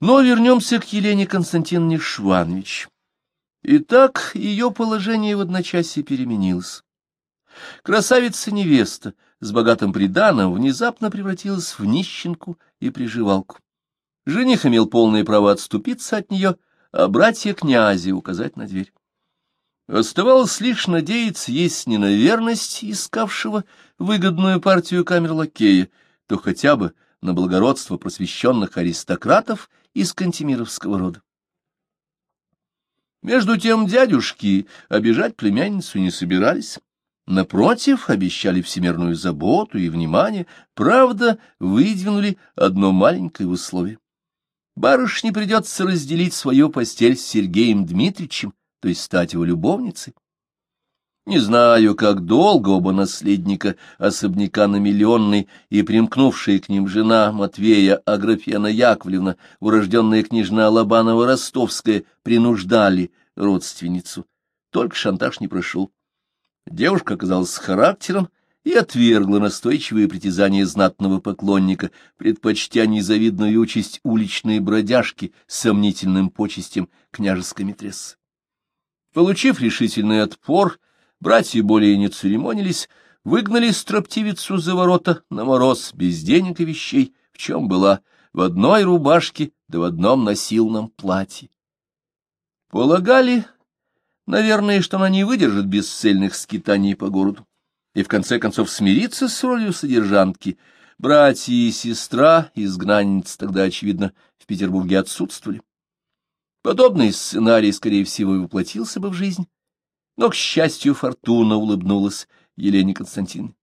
Но вернемся к Елене Константиновне Шванович. Итак, ее положение в одночасье переменилось. Красавица-невеста с богатым приданым внезапно превратилась в нищенку и приживалку. Жених имел полное право отступиться от нее, а братья князи указать на дверь. Оставалось лишь надеяться, есть не на искавшего выгодную партию камер-лакея, то хотя бы на благородство просвещенных аристократов из кантемировского рода. Между тем дядюшки обижать племянницу не собирались. Напротив, обещали всемирную заботу и внимание, правда, выдвинули одно маленькое условие. Барышне придется разделить свою постель с Сергеем Дмитриевичем, то есть стать его любовницей. Не знаю, как долго оба наследника особняка на миллионной и примкнувшая к ним жена Матвея Аграфена Яковлевна, урожденная княжна Лобанова-Ростовская, принуждали родственницу. Только шантаж не прошел. Девушка оказалась с характером и отвергла настойчивые притязания знатного поклонника, предпочтя незавидную участь уличной бродяжки с сомнительным почестям княжеской митрессы. Получив решительный отпор, братья более не церемонились, выгнали строптивицу за ворота на мороз, без денег и вещей, в чем была, в одной рубашке да в одном носилном платье. Полагали, наверное, что она не выдержит бесцельных скитаний по городу, и в конце концов смириться с ролью содержанки. Братья и сестра, изгнанницы тогда, очевидно, в Петербурге отсутствовали. Подобный сценарий, скорее всего, и воплотился бы в жизнь, но, к счастью, фортуна улыбнулась Елене Константиновне.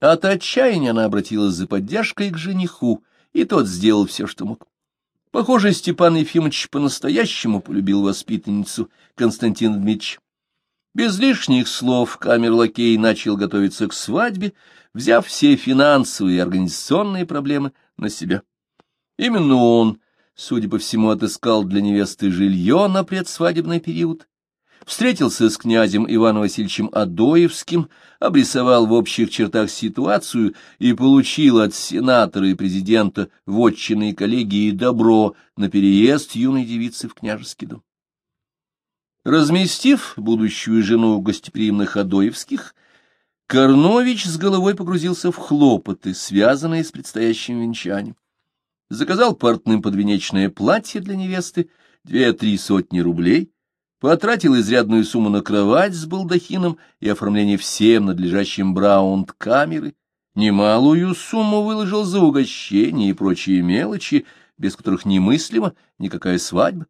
От отчаяния она обратилась за поддержкой к жениху, и тот сделал все, что мог. Похоже, Степан Ефимович по-настоящему полюбил воспитанницу Константина Дмитриевича. Без лишних слов камер-лакей начал готовиться к свадьбе, взяв все финансовые и организационные проблемы на себя. Именно он судя по всему, отыскал для невесты жилье на предсвадебный период, встретился с князем Иваном Васильевичем Адоевским, обрисовал в общих чертах ситуацию и получил от сенатора и президента вотчины коллегии добро на переезд юной девицы в княжеский дом. Разместив будущую жену гостеприимных Адоевских, Корнович с головой погрузился в хлопоты, связанные с предстоящим венчанием заказал портным подвенечное платье для невесты, две-три сотни рублей, потратил изрядную сумму на кровать с балдахином и оформление всем надлежащим браунд-камеры, немалую сумму выложил за угощение и прочие мелочи, без которых немыслима никакая свадьба.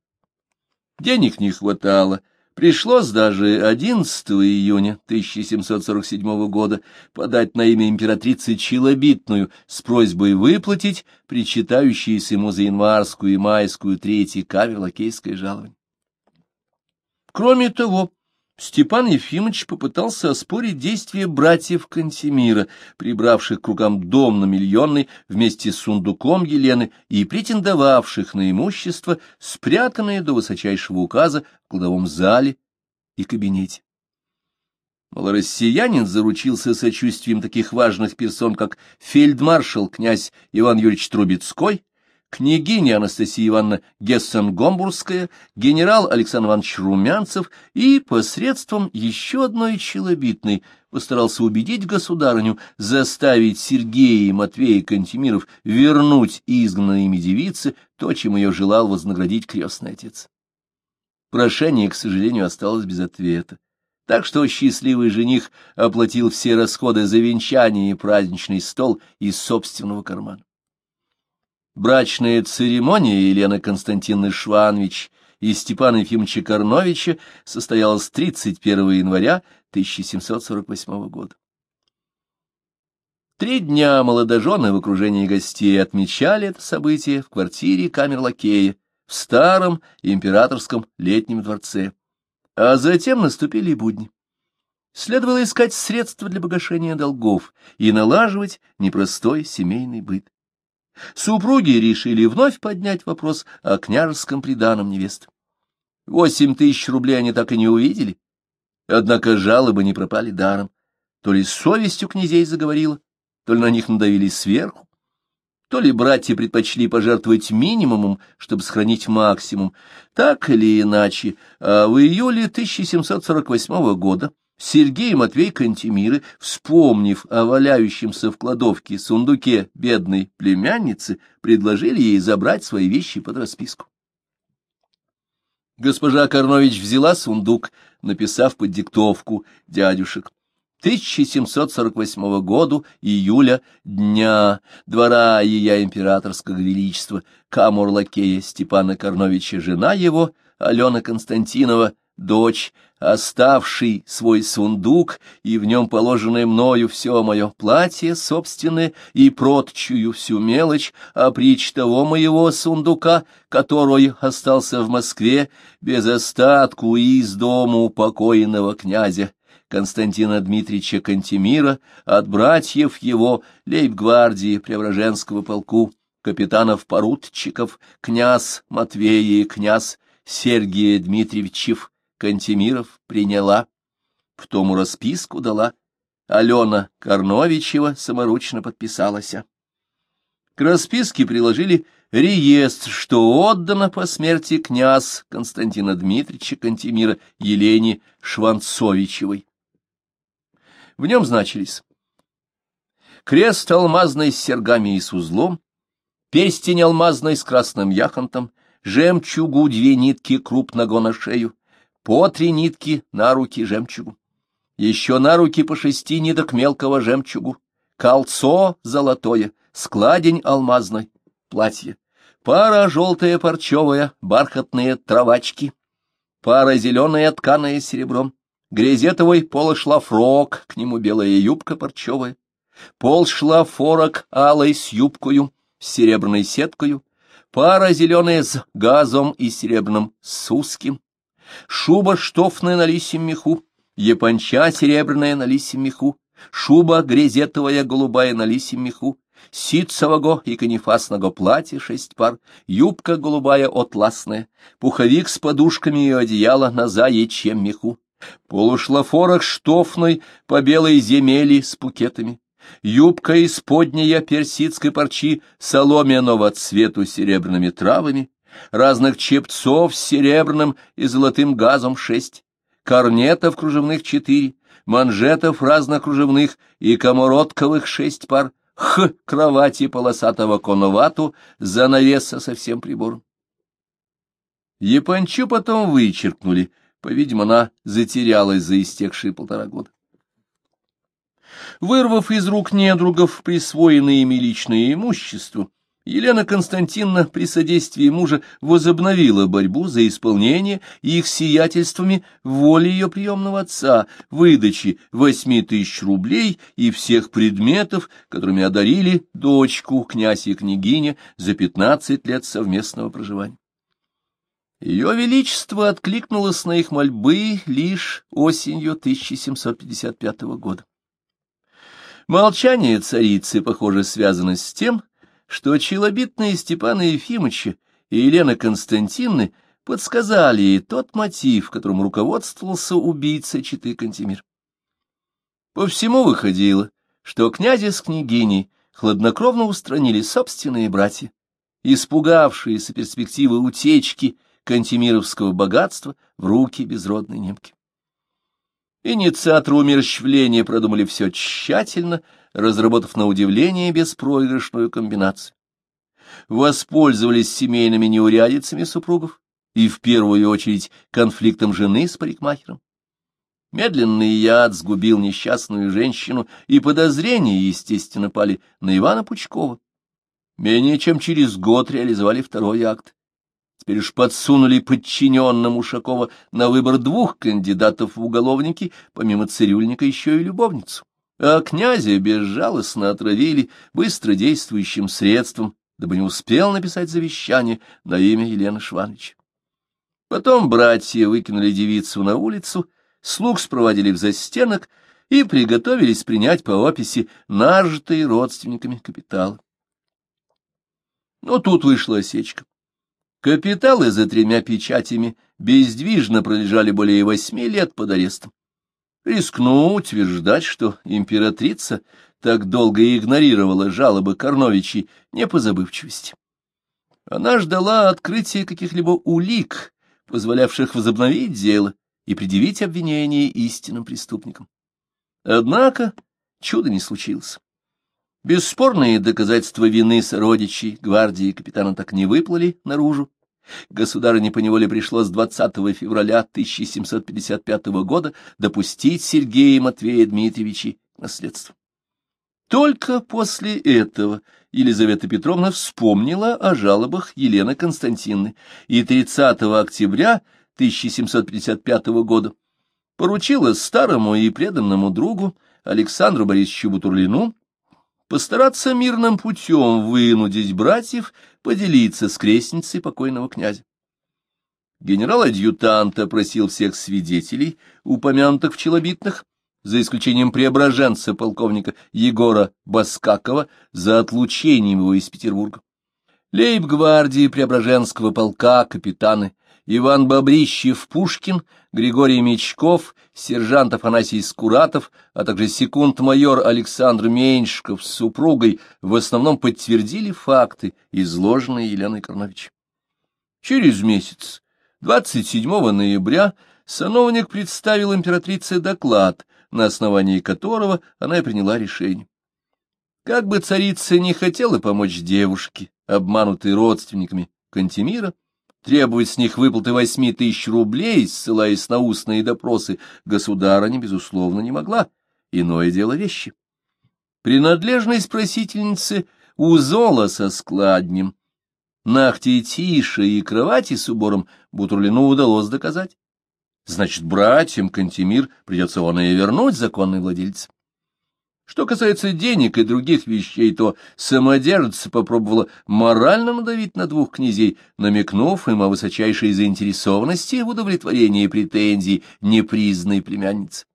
Денег не хватало — Пришлось даже 11 июня 1747 года подать на имя императрицы Челобитную с просьбой выплатить причитающиеся ему за январскую и майскую третьи кавер лакейское жалование. Кроме того, Степан Ефимович попытался оспорить действия братьев Кантемира, прибравших к рукам дом на миллионный вместе с сундуком Елены и претендовавших на имущество, спрятанное до высочайшего указа в кладовом зале и кабинете. Малороссиянин заручился сочувствием таких важных персон, как фельдмаршал князь Иван Юрьевич Трубецкой, княгиня Анастасия Ивановна Гессен-Гомбургская, генерал Александр Иванович Румянцев и посредством еще одной челобитной постарался убедить государыню заставить Сергея и Матвея Кантемиров вернуть изгнанной ими девице то, чем ее желал вознаградить крестный отец. Прошение, к сожалению, осталось без ответа. Так что счастливый жених оплатил все расходы за венчание и праздничный стол из собственного кармана. Брачная церемония Елены Константиновны Шванович и Степана Ефимовича Корновича состоялась 31 января 1748 года. Три дня молодожены в окружении гостей отмечали это событие в квартире камер-лакея в старом императорском летнем дворце. А затем наступили будни. Следовало искать средства для погашения долгов и налаживать непростой семейный быт. Супруги решили вновь поднять вопрос о княжеском приданом невесты. Восемь тысяч рублей они так и не увидели. Однако жалобы не пропали даром. То ли совестью князей заговорила, то ли на них надавили сверху. То ли братья предпочли пожертвовать минимумом, чтобы сохранить максимум, так или иначе, а в июле 1748 года Сергей Матвей Кантемиры, вспомнив о валяющемся в кладовке сундуке бедной племянницы, предложили ей забрать свои вещи под расписку. Госпожа Корнович взяла сундук, написав под диктовку дядюшек. 1748 году, июля, дня, двора ее императорского величества, камур-лакея Степана Корновича, жена его, Алена Константинова, дочь, оставший свой сундук и в нем положенное мною все мое платье собственное и прочую всю мелочь, а притч того моего сундука, который остался в Москве без остатку из дому покойного князя. Константина Дмитриевича Кантемира от братьев его, лейб-гвардии Преображенского полку, капитанов-поручиков, князь Матвея и князь Сергия Дмитриевичев, Кантемиров приняла, в тому расписку дала. Алена Корновичева саморучно подписалась. К расписке приложили реестр, что отдано по смерти князь Константина Дмитриевича Кантемира Елене Шванцовичевой. В нем значились крест алмазный с сергами и с узлом, перстень алмазный с красным яхонтом, жемчугу две нитки крупного на шею, по три нитки на руки жемчугу, еще на руки по шести ниток мелкого жемчугу, кольцо золотое, складень алмазной, платье, пара желтая парчевая, бархатные травачки, пара зеленая тканая серебром, грезетовый полошлафрок, к нему белая юбка парчевая, полшлафорок алой с юбкою, с серебряной сеткою, пара зеленая с газом и серебряным с узким, шуба штофная на лисьем меху, японча серебряная на лисьем меху, шуба грезетовая голубая на лисьем меху, ситцевого и канифасного платья шесть пар, юбка голубая отласная, пуховик с подушками и одеяло на заячьем меху, полушлафорок штофной по белой земели с пукетами, юбка из подняя персидской парчи соломенного цвету серебряными травами, разных чепцов с серебряным и золотым газом шесть, корнетов кружевных четыре, манжетов разных кружевных и коморотковых шесть пар, х кровати полосатого коновату, занавеса со всем прибором. Япончу потом вычеркнули — по-видимому, она затерялась за истекшие полтора года. Вырвав из рук недругов присвоенное ими личное имущество, Елена Константиновна при содействии мужа возобновила борьбу за исполнение их сиятельствами воли ее приемного отца, выдачи восьми тысяч рублей и всех предметов, которыми одарили дочку, князь и княгиня, за пятнадцать лет совместного проживания. Ее Величество откликнулось на их мольбы лишь осенью 1755 года. Молчание царицы, похоже, связано с тем, что челобитные Степана Ефимовича и Елена Константиновны подсказали ей тот мотив, которым руководствовался убийца Читы Кантемир. По всему выходило, что князя с княгиней хладнокровно устранили собственные братья, испугавшиеся перспективы утечки кантемировского богатства в руки безродной немки. Инициаторы умерщвления продумали все тщательно, разработав на удивление беспроигрышную комбинацию. Воспользовались семейными неурядицами супругов и, в первую очередь, конфликтом жены с парикмахером. Медленный яд сгубил несчастную женщину, и подозрения, естественно, пали на Ивана Пучкова. Менее чем через год реализовали второй акт. Теперь уж подсунули подчиненным Ушакова на выбор двух кандидатов в уголовники, помимо цирюльника еще и любовницу. А князя безжалостно отравили быстродействующим средством, дабы не успел написать завещание на имя Елены Шванович. Потом братья выкинули девицу на улицу, слуг спроводили в застенок и приготовились принять по описи нажитые родственниками капиталы. Но тут вышла осечка. Капиталы за тремя печатями бездвижно пролежали более восьми лет под арестом. Рискну утверждать, что императрица так долго игнорировала жалобы Корновичей не по забывчивости. Она ждала открытия каких-либо улик, позволявших возобновить дело и предъявить обвинение истинным преступникам. Однако чуда не случилось. Бесспорные доказательства вины сородичей гвардии капитана так не выплыли наружу. Государыне поневоле пришлось 20 февраля 1755 года допустить Сергея Матвея Дмитриевича наследство. Только после этого Елизавета Петровна вспомнила о жалобах Елены Константиновны и 30 октября 1755 года поручила старому и преданному другу Александру Борисовичу Бутурлину постараться мирным путем вынудить братьев поделиться с крестницей покойного князя. Генерал-адъютант опросил всех свидетелей, упомянутых в челобитных, за исключением преображенца полковника Егора Баскакова за отлучением его из Петербурга. Лейб-гвардии Преображенского полка капитаны Иван Бобрищев-Пушкин, Григорий Мечков, сержант Афанасий Скуратов, а также секунд-майор Александр Меньшков с супругой в основном подтвердили факты, изложенные Еленой Корнович. Через месяц, 27 ноября, сановник представил императрице доклад, на основании которого она и приняла решение. Как бы царица не хотела помочь девушке, обманутой родственниками Кантемира, Требовать с них выплаты восьми тысяч рублей, ссылаясь на устные допросы, государыня, безусловно, не могла. Иное дело вещи. Принадлежность просительницы узола со складнем, нахти тише и кровати с убором Бутурлину удалось доказать. Значит, братьям Кантемир придется он и вернуть законный владелец. Что касается денег и других вещей, то самодержица попробовала морально надавить на двух князей, намекнув им о высочайшей заинтересованности в удовлетворении претензий непризнанной племянницы.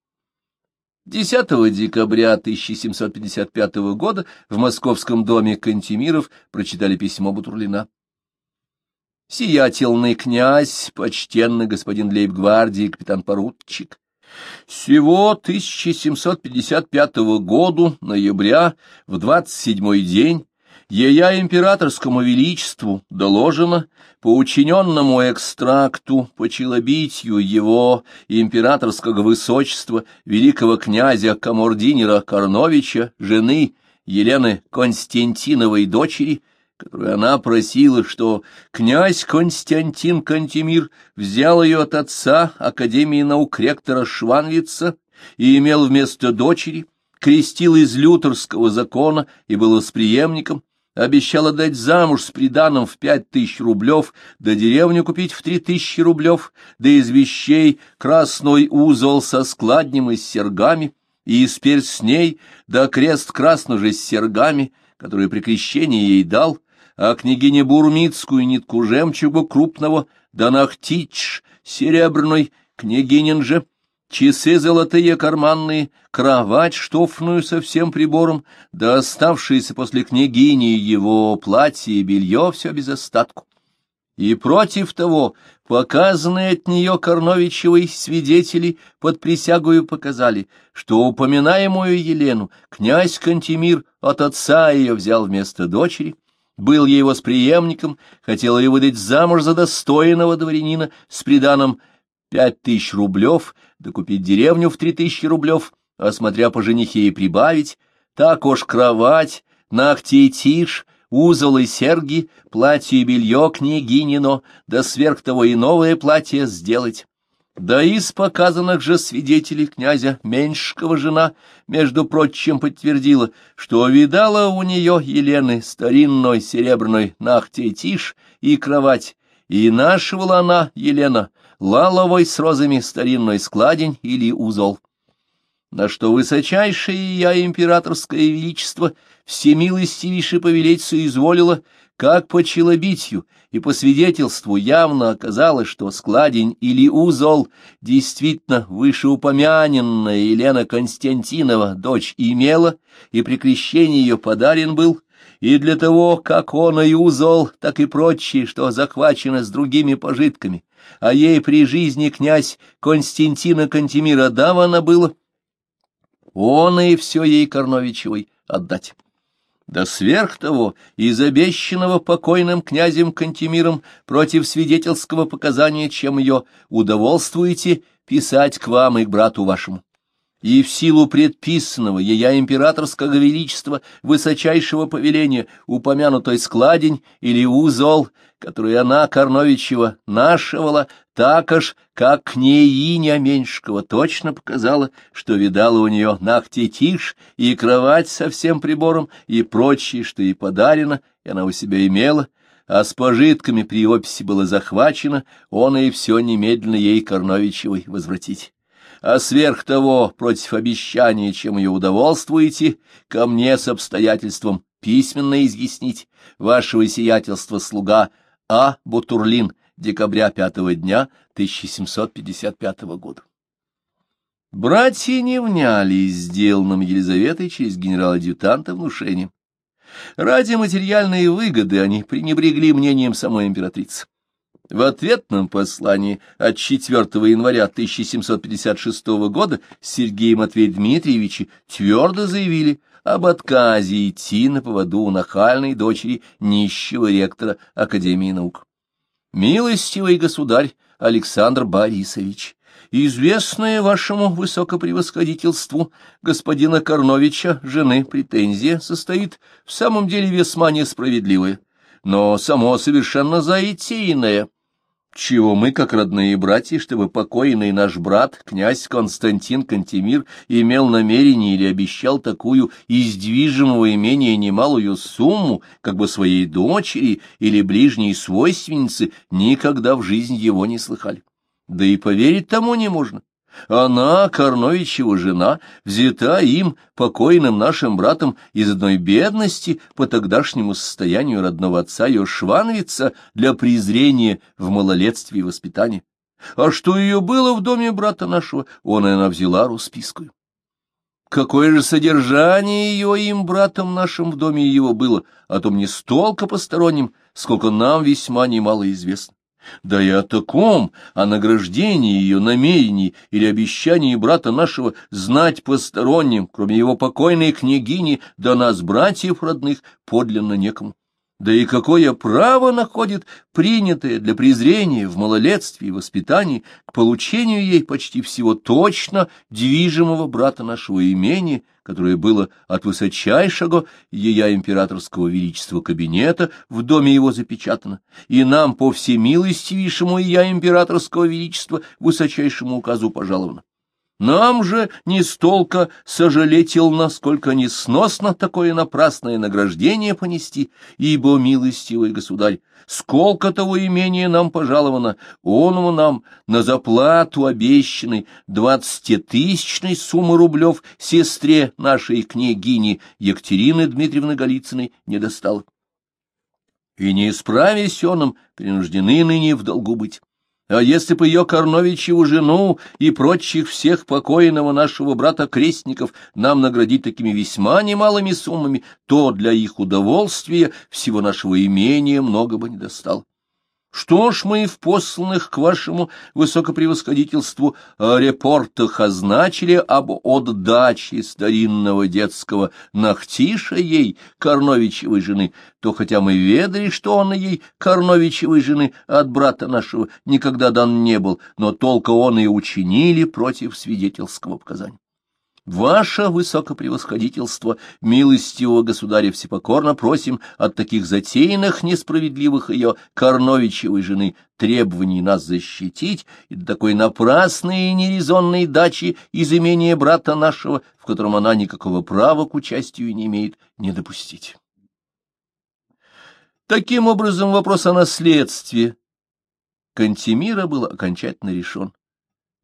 10 декабря 1755 года в московском доме Кантемиров прочитали письмо Бутурлина. «Сиятельный князь, почтенный господин лейб-гвардии, капитан-поручик, всего 1755 году, ноября, в двадцать седьмой день, ея императорскому величеству доложено по учиненному экстракту по челобитию его императорского высочества великого князя Камординера Корновича, жены Елены Константиновой дочери, она просила, что князь Константин Кантемир взял ее от отца Академии наук ректора Шванвица и имел вместо дочери, крестил из лютерского закона и был восприемником, обещал отдать замуж с приданым в пять тысяч рублев, да деревню купить в три тысячи рублев, да из вещей красной узол со складнем и с сергами, и из с ней, да крест красно же с сергами, который при крещении ей дал, а княгине Бурмицкую нитку жемчугу крупного, да нахтич серебряной, княгинин же, часы золотые карманные, кровать штофную со всем прибором, да оставшиеся после княгини его платье и белье все без остатку. И против того, показанные от нее Корновичевой свидетели под присягою показали, что упоминаемую Елену князь Кантемир от отца ее взял вместо дочери, был ей восприемником, хотел ее выдать замуж за достойного дворянина с приданым пять тысяч рублев, да купить деревню в три тысячи рублев, а смотря по женихе и прибавить, так уж кровать, ногти и тишь, узел и серьги, платье и белье княгинино, да сверх того и новое платье сделать. Да из показанных же свидетелей князя Меньшкова жена, между прочим, подтвердила, что видала у нее Елены старинной серебряной нахте тишь и кровать, и нашивала она, Елена, лаловой с розами старинной складень или узол. На что высочайшее я императорское величество всемилостивейше повелеть соизволило как по челобитию и по свидетельству явно оказалось, что складень или узол действительно вышеупомяненная Елена Константинова дочь имела, и при крещении ее подарен был, и для того, как он и узол, так и прочие, что захвачено с другими пожитками, а ей при жизни князь Константина Кантемира давано было — он и все ей Корновичевой отдать. Да сверх того, из обещанного покойным князем Кантемиром против свидетельского показания, чем ее удовольствуете, писать к вам и к брату вашему и в силу предписанного ея императорского величества высочайшего повеления упомянутой складень или узол, который она, Корновичева, нашивала, так аж, как княгиня Меньшикова точно показала, что видала у нее нахтетиш и кровать со всем прибором и прочее, что ей подарено, и она у себя имела, а с пожитками при описи было захвачено, он и все немедленно ей Корновичевой возвратить а сверх того, против обещания, чем ее удовольствуете, ко мне с обстоятельством письменно изъяснить вашего сиятельства слуга А. Бутурлин, декабря пятого дня 1755 года. Братья не вняли сделанным Елизаветой через генерал-адъютанта внушением. Ради материальной выгоды они пренебрегли мнением самой императрицы. В ответном послании от 4 января 1756 года Сергей Матвей Дмитриевичи твердо заявили об отказе идти на поводу у нахальной дочери нищего ректора Академии наук. «Милостивый государь Александр Борисович, известная вашему высокопревосходительству господина Корновича, жены, претензия состоит в самом деле весьма несправедливая, но само совершенно заитийное» чего мы, как родные братья, чтобы покойный наш брат, князь Константин Кантемир, имел намерение или обещал такую из движимого имения немалую сумму, как бы своей дочери или ближней свойственницы, никогда в жизнь его не слыхали. Да и поверить тому не можно. Она, Корновичева жена, взята им, покойным нашим братом, из одной бедности по тогдашнему состоянию родного отца ее шванвица для презрения в малолетстве и воспитании. А что ее было в доме брата нашего, он и она взяла руспискую. Какое же содержание ее им, братом нашим, в доме его было, о том не столько посторонним, сколько нам весьма немало известно. Да и о таком, о награждении ее намерений или обещании брата нашего знать посторонним, кроме его покойной княгини, да нас, братьев родных, подлинно некому. Да и какое право находит принятое для презрения в малолетстве и воспитании к получению ей почти всего точно движимого брата нашего имени, которое было от высочайшего ея императорского величества кабинета в доме его запечатано, и нам по всемилостивейшему ея императорского величества высочайшему указу пожаловано. Нам же не столько сожалетел, насколько несносно такое напрасное награждение понести, ибо, милостивый государь, сколько того имения нам пожаловано, оному нам на заплату обещанной двадцатитысячной суммы рублев сестре нашей княгини Екатерины Дмитриевны Голицыной не достало. И не исправясь оном, принуждены ныне в долгу быть. А если бы ее Корновичеву жену и прочих всех покойного нашего брата-крестников нам наградить такими весьма немалыми суммами, то для их удовольствия всего нашего имения много бы не достало. Что ж мы в посланных к вашему высокопревосходительству репортах означили об отдаче старинного детского нахтиша ей, Корновичевой жены, то хотя мы ведали, что он ей, Корновичевой жены, от брата нашего никогда дан не был, но толко он и учинили против свидетельского показания. Ваше высокопревосходительство, милостивого государя, всепокорно просим от таких затеянных несправедливых ее Корновичевой жены требований нас защитить и такой напрасной и нерезонной дачи из имения брата нашего, в котором она никакого права к участию не имеет, не допустить. Таким образом, вопрос о наследстве Кантемира был окончательно решен.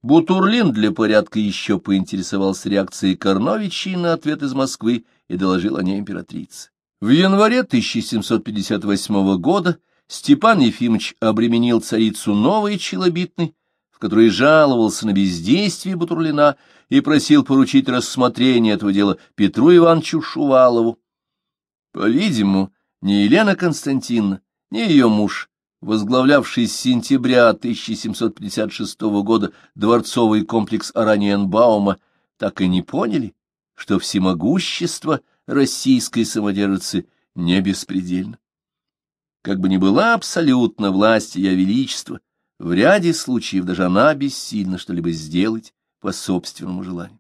Бутурлин для порядка еще поинтересовался реакцией Корновичей на ответ из Москвы и доложил о ней императрице. В январе 1758 года Степан Ефимович обременил царицу новой челобитной, в которой жаловался на бездействие Бутурлина и просил поручить рассмотрение этого дела Петру Ивановичу Шувалову. По-видимому, ни Елена Константиновна, ни ее муж возглавлявший с сентября 1756 года дворцовый комплекс Ораниенбаума, так и не поняли, что всемогущество российской самодержицы не беспредельно. Как бы ни была абсолютна власть ее величества, в ряде случаев даже она бессильна что-либо сделать по собственному желанию.